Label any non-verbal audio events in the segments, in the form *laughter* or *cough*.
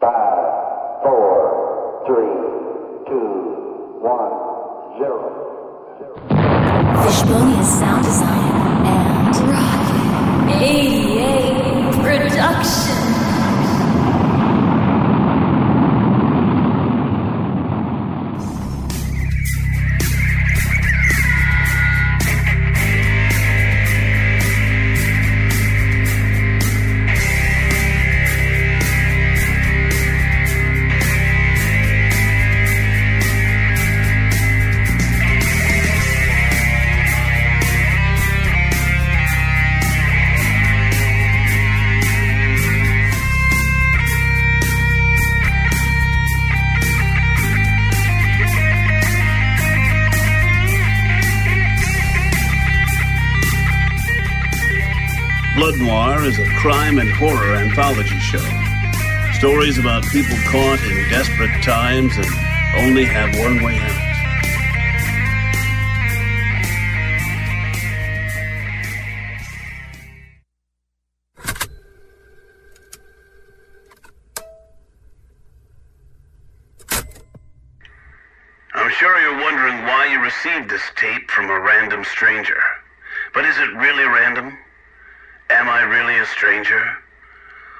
Five, four, three, two, one, zero. zero. Fishbone is sound design show. Stories about people caught in desperate times and only have one way out. I'm sure you're wondering why you received this tape from a random stranger. But is it really random? Am I really a stranger?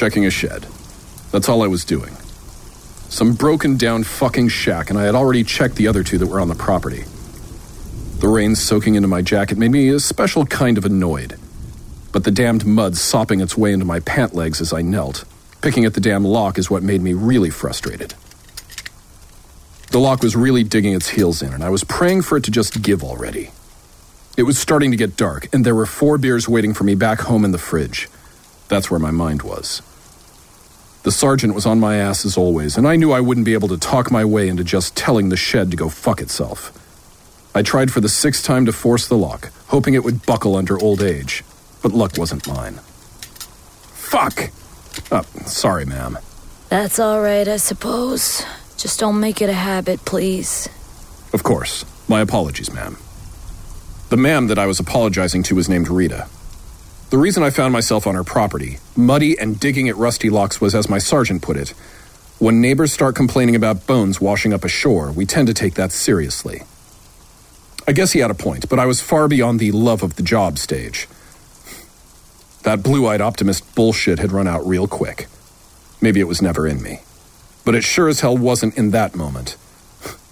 Checking a shed. That's all I was doing. Some broken down fucking shack, and I had already checked the other two that were on the property. The rain soaking into my jacket made me a special kind of annoyed. But the damned mud sopping its way into my pant legs as I knelt, picking at the damn lock, is what made me really frustrated. The lock was really digging its heels in, and I was praying for it to just give already. It was starting to get dark, and there were four beers waiting for me back home in the fridge. That's where my mind was. The sergeant was on my ass as always, and I knew I wouldn't be able to talk my way into just telling the shed to go fuck itself. I tried for the sixth time to force the lock, hoping it would buckle under old age, but luck wasn't mine. Fuck! Oh, sorry, ma'am. That's all right, I suppose. Just don't make it a habit, please. Of course. My apologies, ma'am. The ma'am that I was apologizing to was named Rita. The reason I found myself on her property, muddy and digging at rusty locks, was as my sergeant put it when neighbors start complaining about bones washing up ashore, we tend to take that seriously. I guess he had a point, but I was far beyond the love of the job stage. That blue eyed optimist bullshit had run out real quick. Maybe it was never in me. But it sure as hell wasn't in that moment.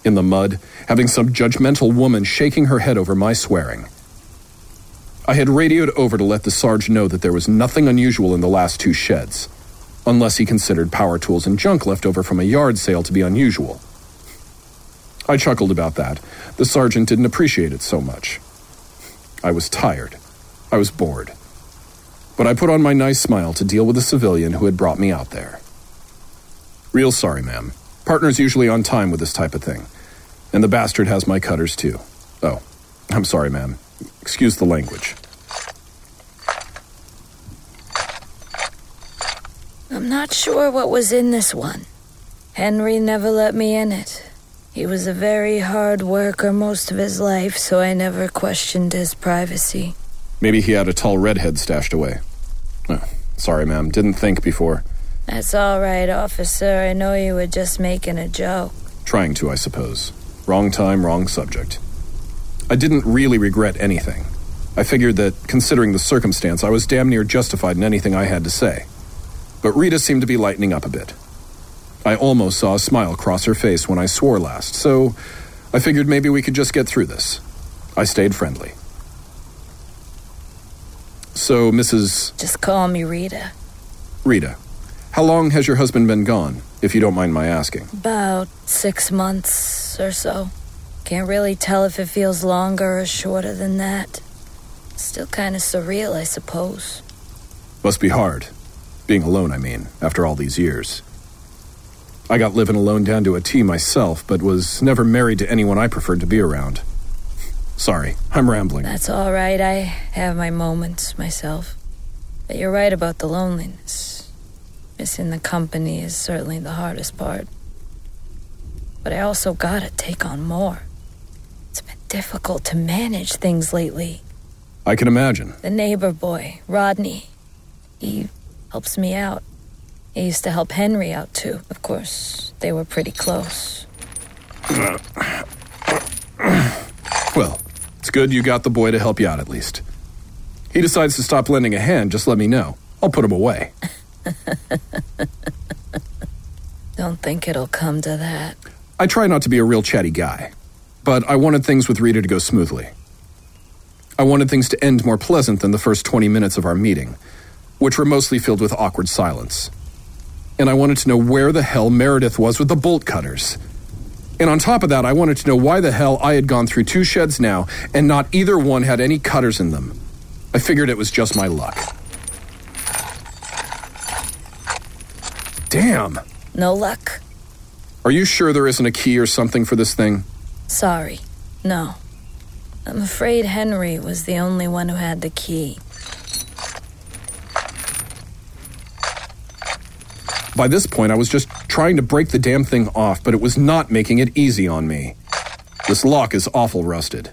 In the mud, having some judgmental woman shaking her head over my swearing. I had radioed over to let the Sarge know that there was nothing unusual in the last two sheds, unless he considered power tools and junk left over from a yard sale to be unusual. I chuckled about that. The sergeant didn't appreciate it so much. I was tired. I was bored. But I put on my nice smile to deal with the civilian who had brought me out there. Real sorry, ma'am. Partner's usually on time with this type of thing. And the bastard has my cutters, too. Oh, I'm sorry, ma'am. Excuse the language. I'm not sure what was in this one. Henry never let me in it. He was a very hard worker most of his life, so I never questioned his privacy. Maybe he had a tall redhead stashed away. Oh, sorry, ma'am. Didn't think before. That's all right, officer. I know you were just making a joke. Trying to, I suppose. Wrong time, wrong subject. I didn't really regret anything. I figured that, considering the circumstance, I was damn near justified in anything I had to say. But Rita seemed to be lightening up a bit. I almost saw a smile cross her face when I swore last, so I figured maybe we could just get through this. I stayed friendly. So, Mrs. Just call me Rita. Rita, how long has your husband been gone, if you don't mind my asking? About six months or so. Can't really tell if it feels longer or shorter than that. Still kind of surreal, I suppose. Must be hard. Being alone, I mean, after all these years. I got living alone down to a T myself, but was never married to anyone I preferred to be around. Sorry, I'm rambling. That's all right. I have my moments myself. But you're right about the loneliness. Missing the company is certainly the hardest part. But I also gotta take on more. Difficult to manage things lately. I can imagine. The neighbor boy, Rodney, he helps me out. He used to help Henry out too. Of course, they were pretty close. *coughs* Well, it's good you got the boy to help you out at least. He decides to stop lending a hand, just let me know. I'll put him away. *laughs* Don't think it'll come to that. I try not to be a real chatty guy, but I wanted things with Rita to go smoothly. I wanted things to end more pleasant than the first 20 minutes of our meeting, which were mostly filled with awkward silence. And I wanted to know where the hell Meredith was with the bolt cutters. And on top of that, I wanted to know why the hell I had gone through two sheds now and not either one had any cutters in them. I figured it was just my luck. Damn. No luck? Are you sure there isn't a key or something for this thing? Sorry. No. I'm afraid Henry was the only one who had the key. By this point, I was just trying to break the damn thing off, but it was not making it easy on me. This lock is awful rusted.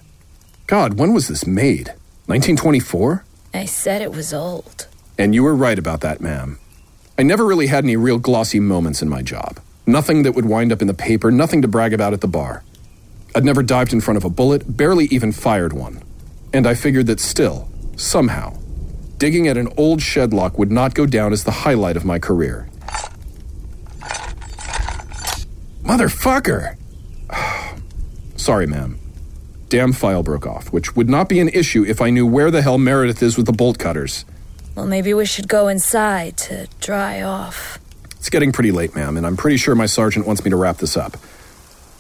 God, when was this made? 1924? I said it was old. And you were right about that, ma'am. I never really had any real glossy moments in my job. Nothing that would wind up in the paper, nothing to brag about at the bar. I'd never dived in front of a bullet, barely even fired one. And I figured that still, somehow, digging at an old shed lock would not go down as the highlight of my career. Motherfucker! *sighs* Sorry, ma'am. Damn file broke off, which would not be an issue if I knew where the hell Meredith is with the bolt cutters. Well, maybe we should go inside to dry off. It's getting pretty late, ma'am, and I'm pretty sure my sergeant wants me to wrap this up.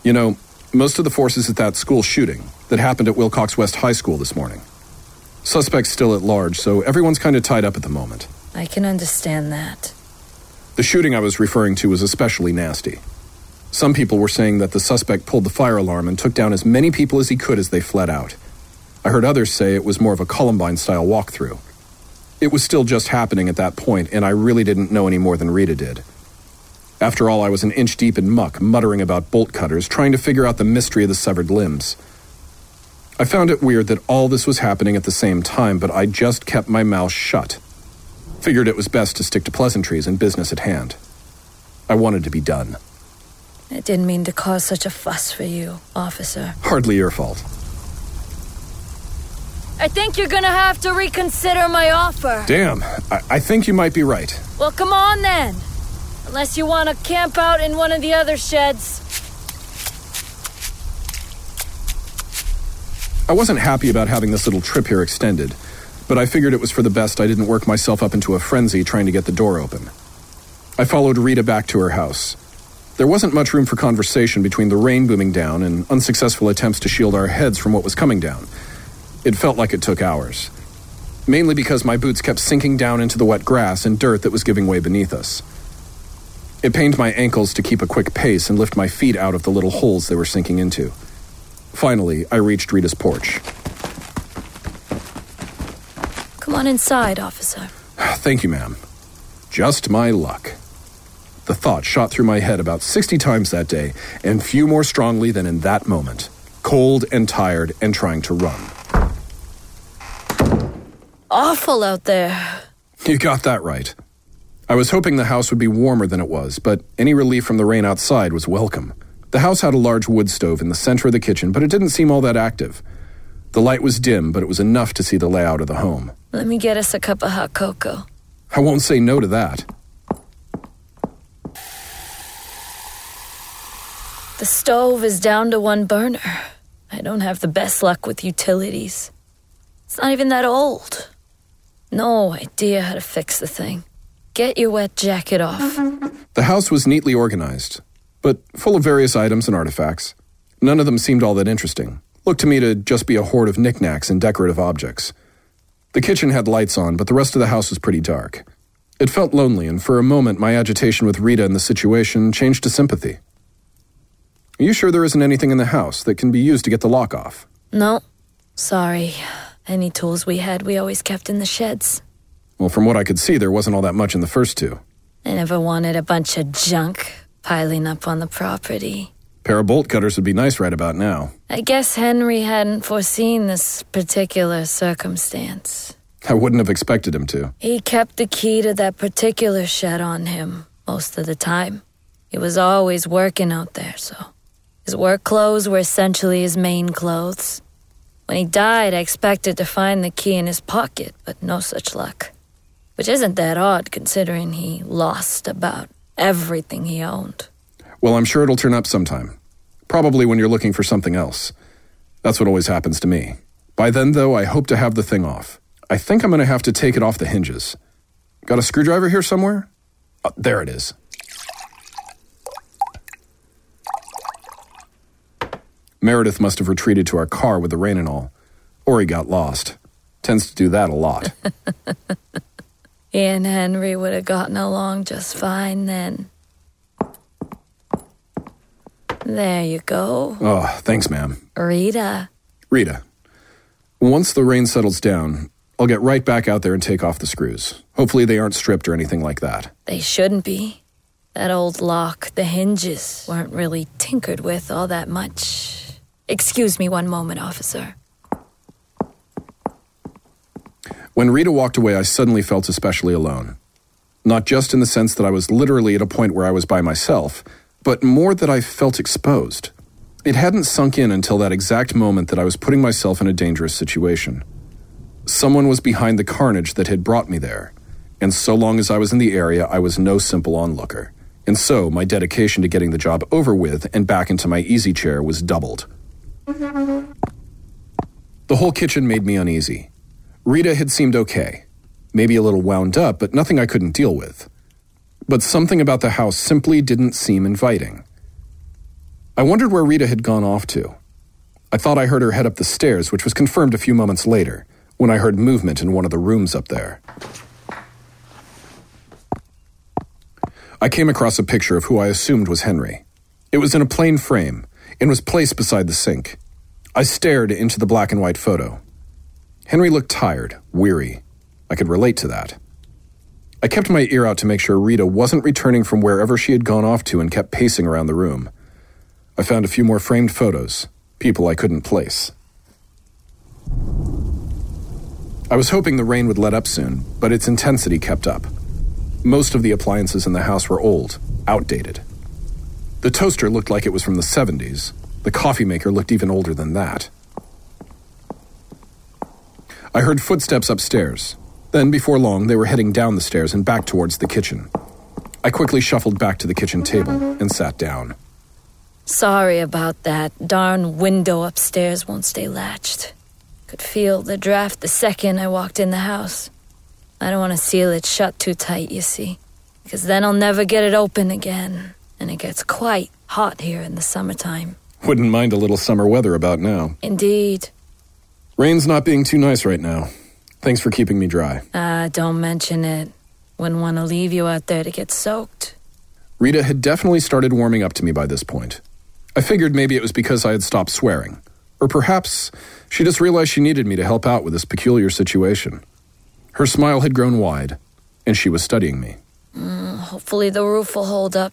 You know, most of the forces at that school shooting that happened at Wilcox West High School this morning. Suspect's still at large, so everyone's kind of tied up at the moment. I can understand that. The shooting I was referring to was especially nasty. Some people were saying that the suspect pulled the fire alarm and took down as many people as he could as they fled out. I heard others say it was more of a Columbine style walkthrough. It was still just happening at that point, and I really didn't know any more than Rita did. After all, I was an inch deep in muck, muttering about bolt cutters, trying to figure out the mystery of the severed limbs. I found it weird that all this was happening at the same time, but I just kept my mouth shut. Figured it was best to stick to pleasantries and business at hand. I wanted to be done. I didn't mean to cause such a fuss for you, officer. Hardly your fault. I think you're gonna have to reconsider my offer. Damn, I, I think you might be right. Well, come on then. Unless you want to camp out in one of the other sheds. I wasn't happy about having this little trip here extended, but I figured it was for the best I didn't work myself up into a frenzy trying to get the door open. I followed Rita back to her house. There wasn't much room for conversation between the rain booming down and unsuccessful attempts to shield our heads from what was coming down. It felt like it took hours. Mainly because my boots kept sinking down into the wet grass and dirt that was giving way beneath us. It pained my ankles to keep a quick pace and lift my feet out of the little holes they were sinking into. Finally, I reached Rita's porch. Come on inside, officer. Thank you, ma'am. Just my luck. The thought shot through my head about 60 times that day, and few more strongly than in that moment. Cold and tired and trying to run. Awful out there. You got that right. I was hoping the house would be warmer than it was, but any relief from the rain outside was welcome. The house had a large wood stove in the center of the kitchen, but it didn't seem all that active. The light was dim, but it was enough to see the layout of the home. Let me get us a cup of hot cocoa. I won't say no to that. The stove is down to one burner. I don't have the best luck with utilities. It's not even that old. No idea how to fix the thing. Get your wet jacket off. The house was neatly organized, but full of various items and artifacts. None of them seemed all that interesting. Looked to me to just be a hoard of knickknacks and decorative objects. The kitchen had lights on, but the rest of the house was pretty dark. It felt lonely, and for a moment my agitation with Rita and the situation changed to sympathy. Are you sure there isn't anything in the house that can be used to get the lock off? No, sorry. Any tools we had, we always kept in the sheds. Well, from what I could see, there wasn't all that much in the first two. I never wanted a bunch of junk piling up on the property. Pair of bolt cutters would be nice right about now. I guess Henry hadn't foreseen this particular circumstance. I wouldn't have expected him to. He kept the key to that particular shed on him most of the time. He was always working out there, so his work clothes were essentially his main clothes. When he died, I expected to find the key in his pocket, but no such luck. Which isn't that odd considering he lost about everything he owned. Well, I'm sure it'll turn up sometime. Probably when you're looking for something else. That's what always happens to me. By then, though, I hope to have the thing off. I think I'm going to have to take it off the hinges. Got a screwdriver here somewhere? Oh, there it is. Meredith must have retreated to our car with the rain and all. Or he got lost. Tends to do that a lot. *laughs* He and Henry would have gotten along just fine then. There you go. oh, thanks, ma'am. Rita. Rita, once the rain settles down, I'll get right back out there and take off the screws. Hopefully, they aren't stripped or anything like that. They shouldn't be. That old lock, the hinges, weren't really tinkered with all that much. Excuse me one moment, officer. When Rita walked away, I suddenly felt especially alone. Not just in the sense that I was literally at a point where I was by myself, but more that I felt exposed. It hadn't sunk in until that exact moment that I was putting myself in a dangerous situation. Someone was behind the carnage that had brought me there, and so long as I was in the area, I was no simple onlooker. And so my dedication to getting the job over with and back into my easy chair was doubled. The whole kitchen made me uneasy. Rita had seemed okay, maybe a little wound up, but nothing I couldn't deal with. But something about the house simply didn't seem inviting. I wondered where Rita had gone off to. I thought I heard her head up the stairs, which was confirmed a few moments later when I heard movement in one of the rooms up there. I came across a picture of who I assumed was Henry. It was in a plain frame and was placed beside the sink. I stared into the black and white photo. Henry looked tired, weary. I could relate to that. I kept my ear out to make sure Rita wasn't returning from wherever she had gone off to and kept pacing around the room. I found a few more framed photos, people I couldn't place. I was hoping the rain would let up soon, but its intensity kept up. Most of the appliances in the house were old, outdated. The toaster looked like it was from the 70s. The coffee maker looked even older than that. I heard footsteps upstairs. Then, before long, they were heading down the stairs and back towards the kitchen. I quickly shuffled back to the kitchen table and sat down. Sorry about that. Darn window upstairs won't stay latched. Could feel the draft the second I walked in the house. I don't want to seal it shut too tight, you see, because then I'll never get it open again, and it gets quite hot here in the summertime. Wouldn't mind a little summer weather about now. Indeed. Rain's not being too nice right now. Thanks for keeping me dry. Ah, don't mention it. Wouldn't want to leave you out there to get soaked. Rita had definitely started warming up to me by this point. I figured maybe it was because I had stopped swearing. Or perhaps she just realized she needed me to help out with this peculiar situation. Her smile had grown wide, and she was studying me. Mm, hopefully the roof will hold up.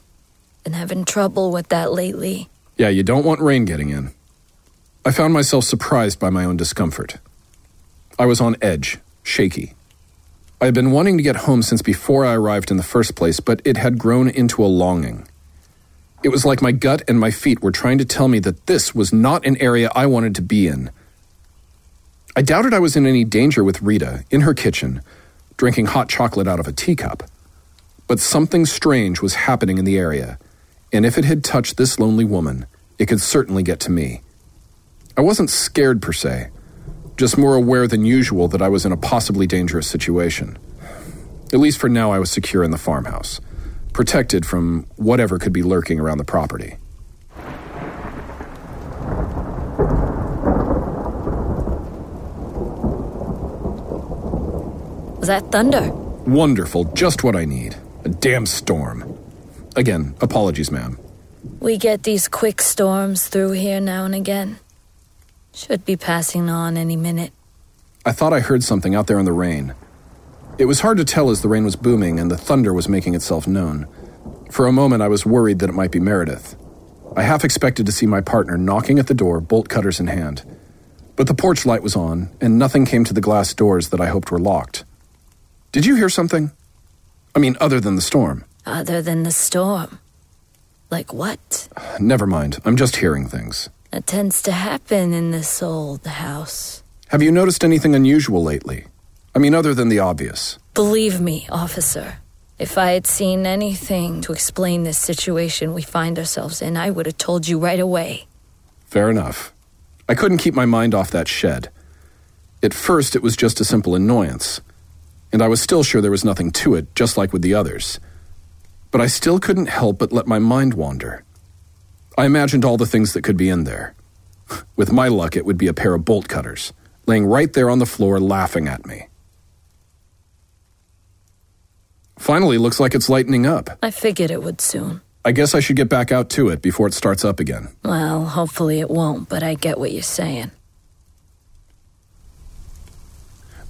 Been having trouble with that lately. Yeah, you don't want rain getting in. I found myself surprised by my own discomfort. I was on edge, shaky. I had been wanting to get home since before I arrived in the first place, but it had grown into a longing. It was like my gut and my feet were trying to tell me that this was not an area I wanted to be in. I doubted I was in any danger with Rita, in her kitchen, drinking hot chocolate out of a teacup. But something strange was happening in the area, and if it had touched this lonely woman, it could certainly get to me. I wasn't scared per se, just more aware than usual that I was in a possibly dangerous situation. At least for now, I was secure in the farmhouse, protected from whatever could be lurking around the property. Was that thunder? Wonderful, just what I need. A damn storm. Again, apologies, ma'am. We get these quick storms through here now and again. Should be passing on any minute. I thought I heard something out there in the rain. It was hard to tell as the rain was booming and the thunder was making itself known. For a moment, I was worried that it might be Meredith. I half expected to see my partner knocking at the door, bolt cutters in hand. But the porch light was on, and nothing came to the glass doors that I hoped were locked. Did you hear something? I mean, other than the storm. Other than the storm. Like what? Never mind, I'm just hearing things. That tends to happen in this old house. Have you noticed anything unusual lately? I mean, other than the obvious. Believe me, officer. If I had seen anything to explain this situation we find ourselves in, I would have told you right away. Fair enough. I couldn't keep my mind off that shed. At first, it was just a simple annoyance, and I was still sure there was nothing to it, just like with the others. But I still couldn't help but let my mind wander. I imagined all the things that could be in there. *laughs* With my luck, it would be a pair of bolt cutters, laying right there on the floor laughing at me. Finally, looks like it's lightening up. I figured it would soon. I guess I should get back out to it before it starts up again. Well, hopefully it won't, but I get what you're saying.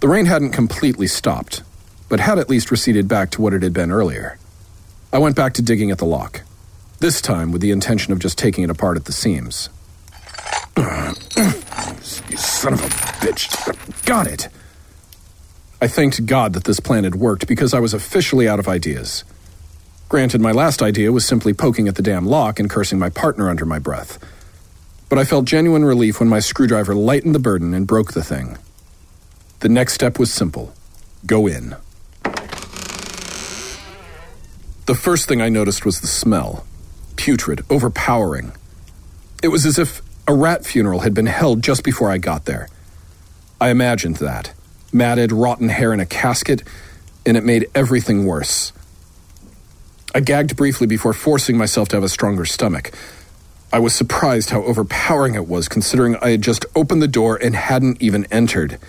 The rain hadn't completely stopped, but had at least receded back to what it had been earlier. I went back to digging at the lock, this time with the intention of just taking it apart at the seams. you son of a bitch. Got it. I thanked God that this plan had worked because I was officially out of ideas. Granted, my last idea was simply poking at the damn lock and cursing my partner under my breath. But I felt genuine relief when my screwdriver lightened the burden and broke the thing. The next step was simple go in. The first thing I noticed was the smell putrid, overpowering. It was as if a rat funeral had been held just before I got there. I imagined that matted, rotten hair in a casket, and it made everything worse. I gagged briefly before forcing myself to have a stronger stomach. I was surprised how overpowering it was, considering I had just opened the door and hadn't even entered.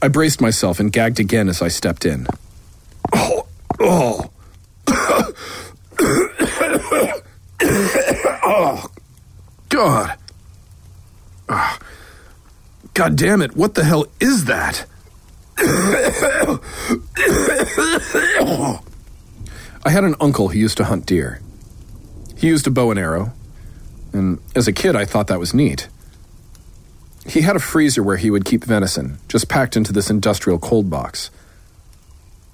I braced myself and gagged again as I stepped in. Oh, oh. Oh, *coughs* God. Oh. God damn it, what the hell is that? *coughs* I had an uncle who used to hunt deer. He used a bow and arrow, and as a kid, I thought that was neat. He had a freezer where he would keep venison, just packed into this industrial cold box.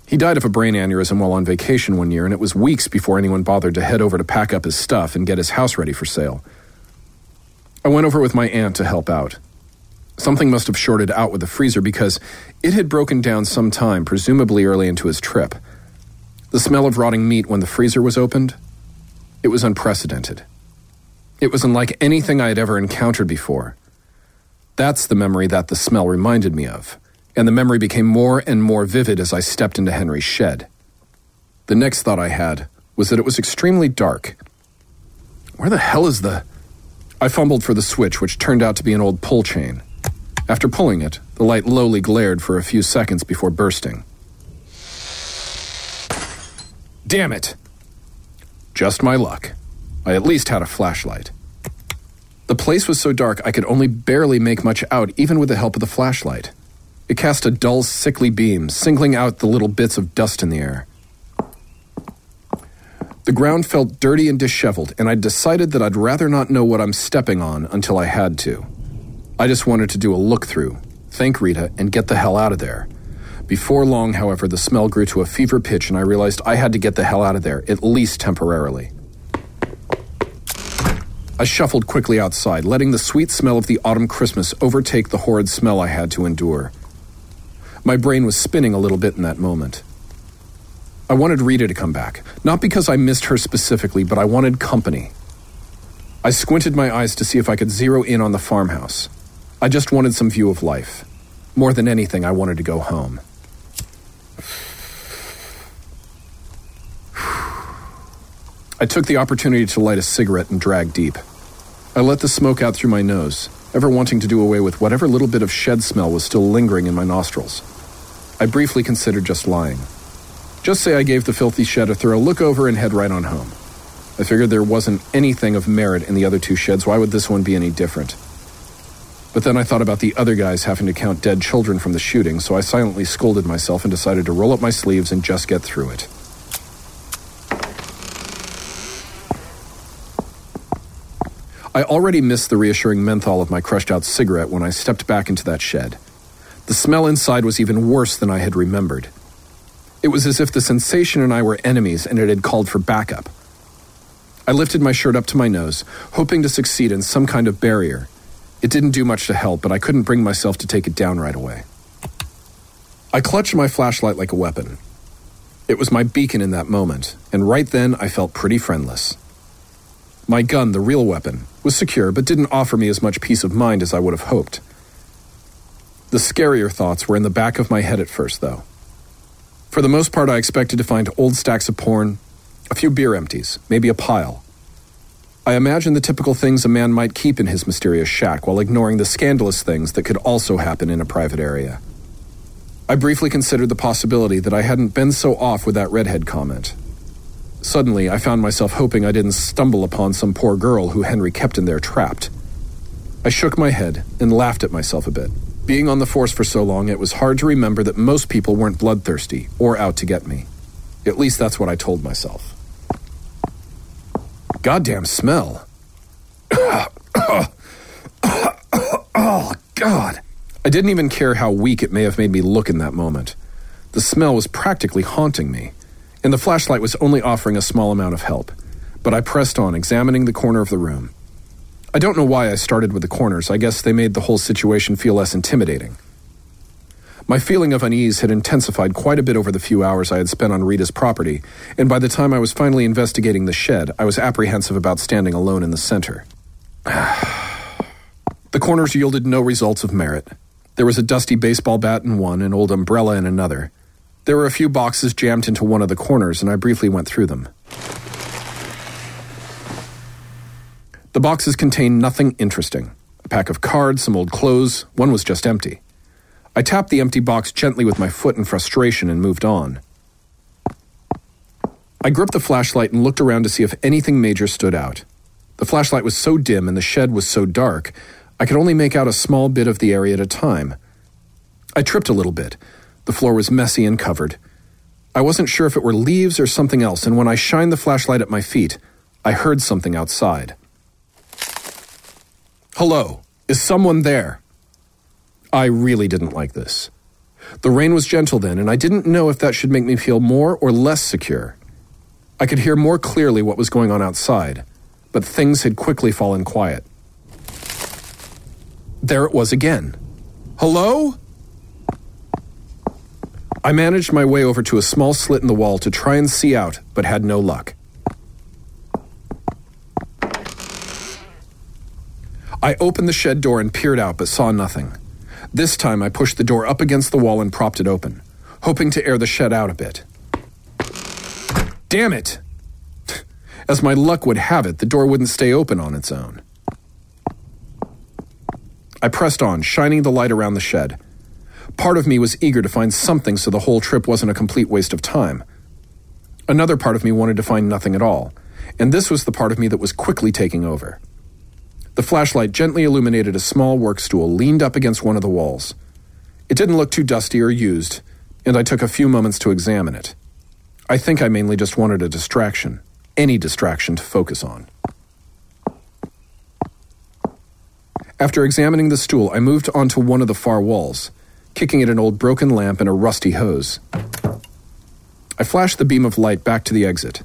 He died of a brain aneurysm while on vacation one year, and it was weeks before anyone bothered to head over to pack up his stuff and get his house ready for sale. I went over with my aunt to help out. Something must have shorted out with the freezer because it had broken down some time, presumably early into his trip. The smell of rotting meat when the freezer was opened, it was unprecedented. It was unlike anything I had ever encountered before. That's the memory that the smell reminded me of, and the memory became more and more vivid as I stepped into Henry's shed. The next thought I had was that it was extremely dark. Where the hell is the. I fumbled for the switch, which turned out to be an old pull chain. After pulling it, the light lowly glared for a few seconds before bursting. Damn it! Just my luck. I at least had a flashlight. The place was so dark I could only barely make much out, even with the help of the flashlight. It cast a dull, sickly beam, singling out the little bits of dust in the air. The ground felt dirty and disheveled, and I decided that I'd rather not know what I'm stepping on until I had to. I just wanted to do a look through, thank Rita, and get the hell out of there. Before long, however, the smell grew to a fever pitch, and I realized I had to get the hell out of there, at least temporarily. I shuffled quickly outside, letting the sweet smell of the autumn Christmas overtake the horrid smell I had to endure. My brain was spinning a little bit in that moment. I wanted Rita to come back, not because I missed her specifically, but I wanted company. I squinted my eyes to see if I could zero in on the farmhouse. I just wanted some view of life. More than anything, I wanted to go home. I took the opportunity to light a cigarette and drag deep. I let the smoke out through my nose, ever wanting to do away with whatever little bit of shed smell was still lingering in my nostrils. I briefly considered just lying. Just say I gave the filthy shed a thorough look over and head right on home. I figured there wasn't anything of merit in the other two sheds. Why would this one be any different? But then I thought about the other guys having to count dead children from the shooting, so I silently scolded myself and decided to roll up my sleeves and just get through it. I already missed the reassuring menthol of my crushed out cigarette when I stepped back into that shed. The smell inside was even worse than I had remembered. It was as if the sensation and I were enemies and it had called for backup. I lifted my shirt up to my nose, hoping to succeed in some kind of barrier, it didn't do much to help, but I couldn't bring myself to take it down right away. I clutched my flashlight like a weapon. It was my beacon in that moment, and right then I felt pretty friendless. My gun, the real weapon, was secure but didn't offer me as much peace of mind as I would have hoped. The scarier thoughts were in the back of my head at first, though. For the most part, I expected to find old stacks of porn, a few beer empties, maybe a pile. I imagined the typical things a man might keep in his mysterious shack while ignoring the scandalous things that could also happen in a private area. I briefly considered the possibility that I hadn't been so off with that redhead comment. Suddenly, I found myself hoping I didn't stumble upon some poor girl who Henry kept in there trapped. I shook my head and laughed at myself a bit. Being on the force for so long, it was hard to remember that most people weren't bloodthirsty or out to get me. At least that's what I told myself goddamn smell. oh, *coughs* *coughs* God. I didn't even care how weak it may have made me look in that moment. The smell was practically haunting me, and the flashlight was only offering a small amount of help. But I pressed on, examining the corner of the room. I don't know why I started with the corners. I guess they made the whole situation feel less intimidating. My feeling of unease had intensified quite a bit over the few hours I had spent on Rita's property, and by the time I was finally investigating the shed, I was apprehensive about standing alone in the center. *sighs* the corners yielded no results of merit. There was a dusty baseball bat in one, an old umbrella in another. There were a few boxes jammed into one of the corners, and I briefly went through them. The boxes contained nothing interesting a pack of cards, some old clothes, one was just empty. I tapped the empty box gently with my foot in frustration and moved on. I gripped the flashlight and looked around to see if anything major stood out. The flashlight was so dim and the shed was so dark, I could only make out a small bit of the area at a time. I tripped a little bit. The floor was messy and covered. I wasn't sure if it were leaves or something else, and when I shined the flashlight at my feet, I heard something outside. Hello, is someone there? I really didn't like this. The rain was gentle then, and I didn't know if that should make me feel more or less secure. I could hear more clearly what was going on outside, but things had quickly fallen quiet. There it was again. Hello? I managed my way over to a small slit in the wall to try and see out, but had no luck. I opened the shed door and peered out, but saw nothing. This time I pushed the door up against the wall and propped it open, hoping to air the shed out a bit. Damn it! *laughs* As my luck would have it, the door wouldn't stay open on its own. I pressed on, shining the light around the shed. Part of me was eager to find something so the whole trip wasn't a complete waste of time. Another part of me wanted to find nothing at all, and this was the part of me that was quickly taking over. The flashlight gently illuminated a small work stool leaned up against one of the walls. It didn't look too dusty or used, and I took a few moments to examine it. I think I mainly just wanted a distraction, any distraction to focus on. After examining the stool, I moved onto one of the far walls, kicking at an old broken lamp and a rusty hose. I flashed the beam of light back to the exit.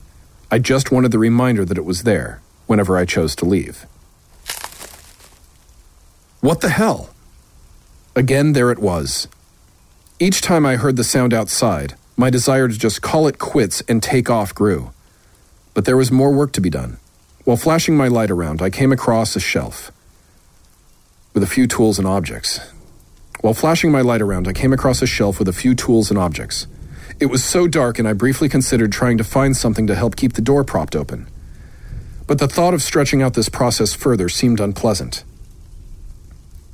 I just wanted the reminder that it was there whenever I chose to leave. What the hell? Again, there it was. Each time I heard the sound outside, my desire to just call it quits and take off grew. But there was more work to be done. While flashing my light around, I came across a shelf with a few tools and objects. While flashing my light around, I came across a shelf with a few tools and objects. It was so dark, and I briefly considered trying to find something to help keep the door propped open. But the thought of stretching out this process further seemed unpleasant.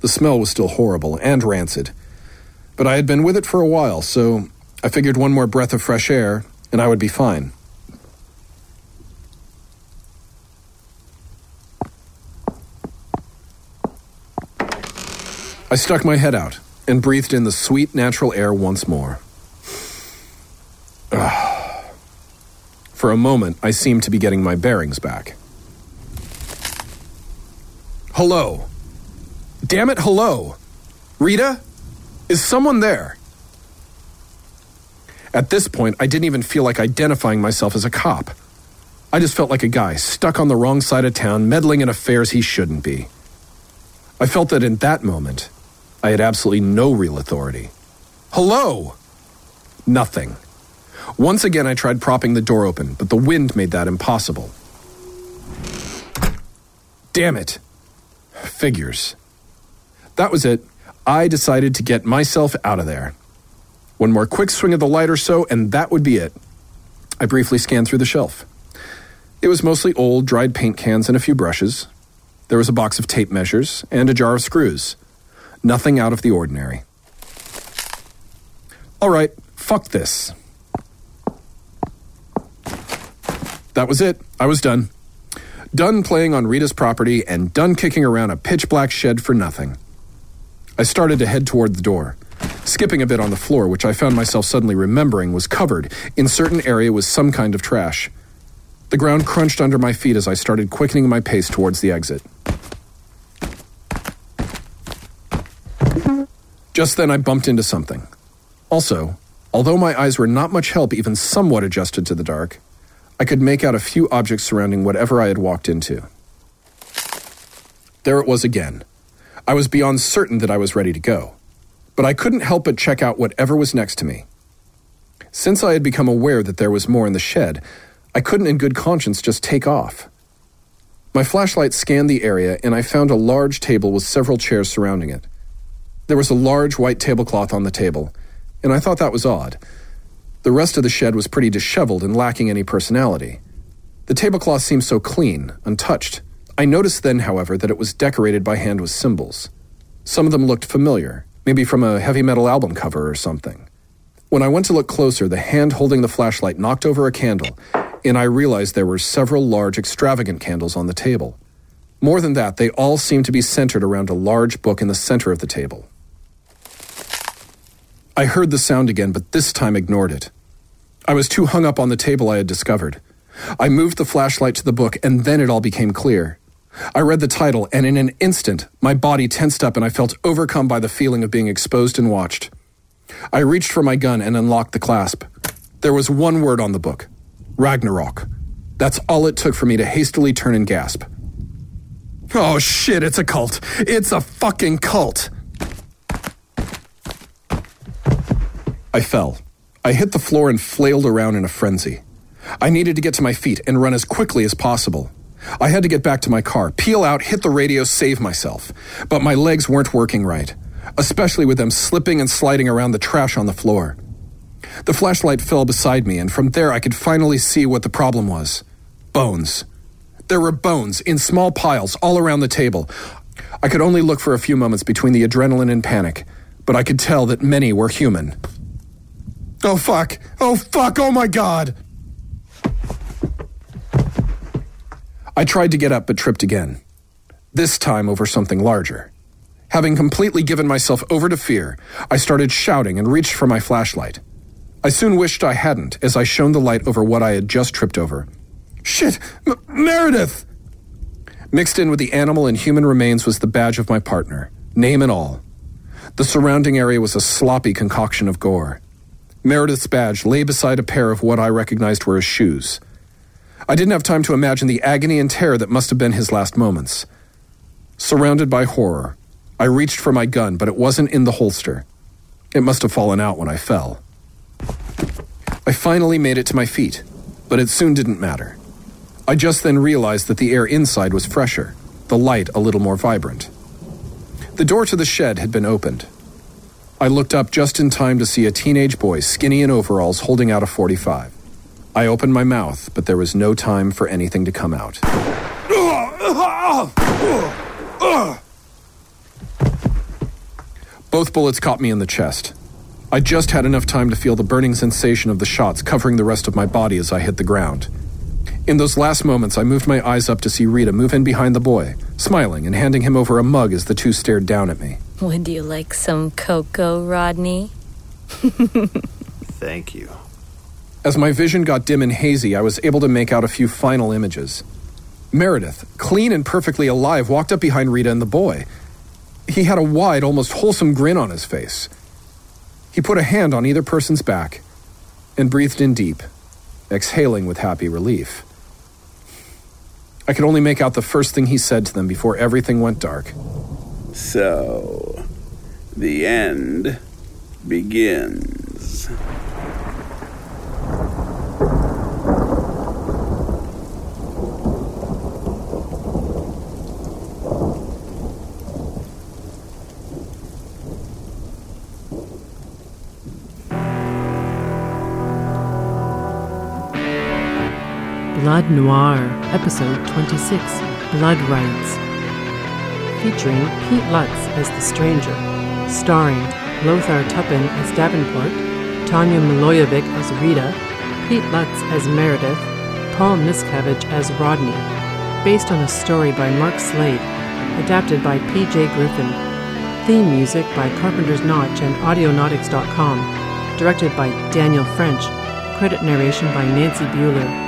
The smell was still horrible and rancid, But I had been with it for a while, so I figured one more breath of fresh air and I would be fine. I stuck my head out and breathed in the sweet natural air once more. Ah. For a moment, I seemed to be getting my bearings back. Hello. Damn it, hello. Rita? Is someone there? At this point, I didn't even feel like identifying myself as a cop. I just felt like a guy stuck on the wrong side of town, meddling in affairs he shouldn't be. I felt that in that moment, I had absolutely no real authority. Hello! Nothing. Once again, I tried propping the door open, but the wind made that impossible. Damn it. Figures. That was it. I decided to get myself out of there. One more quick swing of the light or so, and that would be it. I briefly scanned through the shelf. It was mostly old, dried paint cans and a few brushes. There was a box of tape measures and a jar of screws. Nothing out of the ordinary. All right, fuck this. That was it. I was done. Done playing on Rita's property and done kicking around a pitch black shed for nothing. I started to head toward the door, skipping a bit on the floor, which I found myself suddenly remembering was covered in certain area with some kind of trash. The ground crunched under my feet as I started quickening my pace towards the exit. Just then I bumped into something. Also, although my eyes were not much help even somewhat adjusted to the dark, I could make out a few objects surrounding whatever I had walked into. There it was again. I was beyond certain that I was ready to go, but I couldn't help but check out whatever was next to me. Since I had become aware that there was more in the shed, I couldn't in good conscience just take off. My flashlight scanned the area and I found a large table with several chairs surrounding it. There was a large white tablecloth on the table, and I thought that was odd. The rest of the shed was pretty disheveled and lacking any personality. The tablecloth seemed so clean, untouched. I noticed then, however, that it was decorated by hand with symbols. Some of them looked familiar, maybe from a heavy metal album cover or something. When I went to look closer, the hand holding the flashlight knocked over a candle, and I realized there were several large, extravagant candles on the table. More than that, they all seemed to be centered around a large book in the center of the table. I heard the sound again, but this time ignored it. I was too hung up on the table I had discovered. I moved the flashlight to the book, and then it all became clear. I read the title, and in an instant, my body tensed up and I felt overcome by the feeling of being exposed and watched. I reached for my gun and unlocked the clasp. There was one word on the book Ragnarok. That's all it took for me to hastily turn and gasp. Oh shit, it's a cult. It's a fucking cult. I fell. I hit the floor and flailed around in a frenzy. I needed to get to my feet and run as quickly as possible. I had to get back to my car, peel out, hit the radio, save myself. But my legs weren't working right, especially with them slipping and sliding around the trash on the floor. The flashlight fell beside me, and from there I could finally see what the problem was bones. There were bones in small piles all around the table. I could only look for a few moments between the adrenaline and panic, but I could tell that many were human. Oh fuck! Oh fuck! Oh my god! I tried to get up but tripped again. This time over something larger. Having completely given myself over to fear, I started shouting and reached for my flashlight. I soon wished I hadn't as I shone the light over what I had just tripped over. Shit! M- Meredith! Mixed in with the animal and human remains was the badge of my partner, name and all. The surrounding area was a sloppy concoction of gore. Meredith's badge lay beside a pair of what I recognized were his shoes. I didn't have time to imagine the agony and terror that must have been his last moments. Surrounded by horror, I reached for my gun, but it wasn't in the holster. It must have fallen out when I fell. I finally made it to my feet, but it soon didn't matter. I just then realized that the air inside was fresher, the light a little more vibrant. The door to the shed had been opened. I looked up just in time to see a teenage boy, skinny in overalls, holding out a 45. I opened my mouth, but there was no time for anything to come out. Both bullets caught me in the chest. I just had enough time to feel the burning sensation of the shots covering the rest of my body as I hit the ground. In those last moments, I moved my eyes up to see Rita move in behind the boy, smiling and handing him over a mug as the two stared down at me. Would you like some cocoa, Rodney? *laughs* Thank you. As my vision got dim and hazy, I was able to make out a few final images. Meredith, clean and perfectly alive, walked up behind Rita and the boy. He had a wide, almost wholesome grin on his face. He put a hand on either person's back and breathed in deep, exhaling with happy relief. I could only make out the first thing he said to them before everything went dark. So, the end begins. Blood Noir, Episode 26 Blood Rights. Featuring Pete Lutz as the stranger, starring Lothar Tuppen as Davenport, Tanya Milojevic as Rita, Pete Lutz as Meredith, Paul Miscavige as Rodney. Based on a story by Mark Slade, adapted by P.J. Griffin. Theme music by Carpenter's Notch and Audionautix.com. Directed by Daniel French. Credit narration by Nancy Bueller.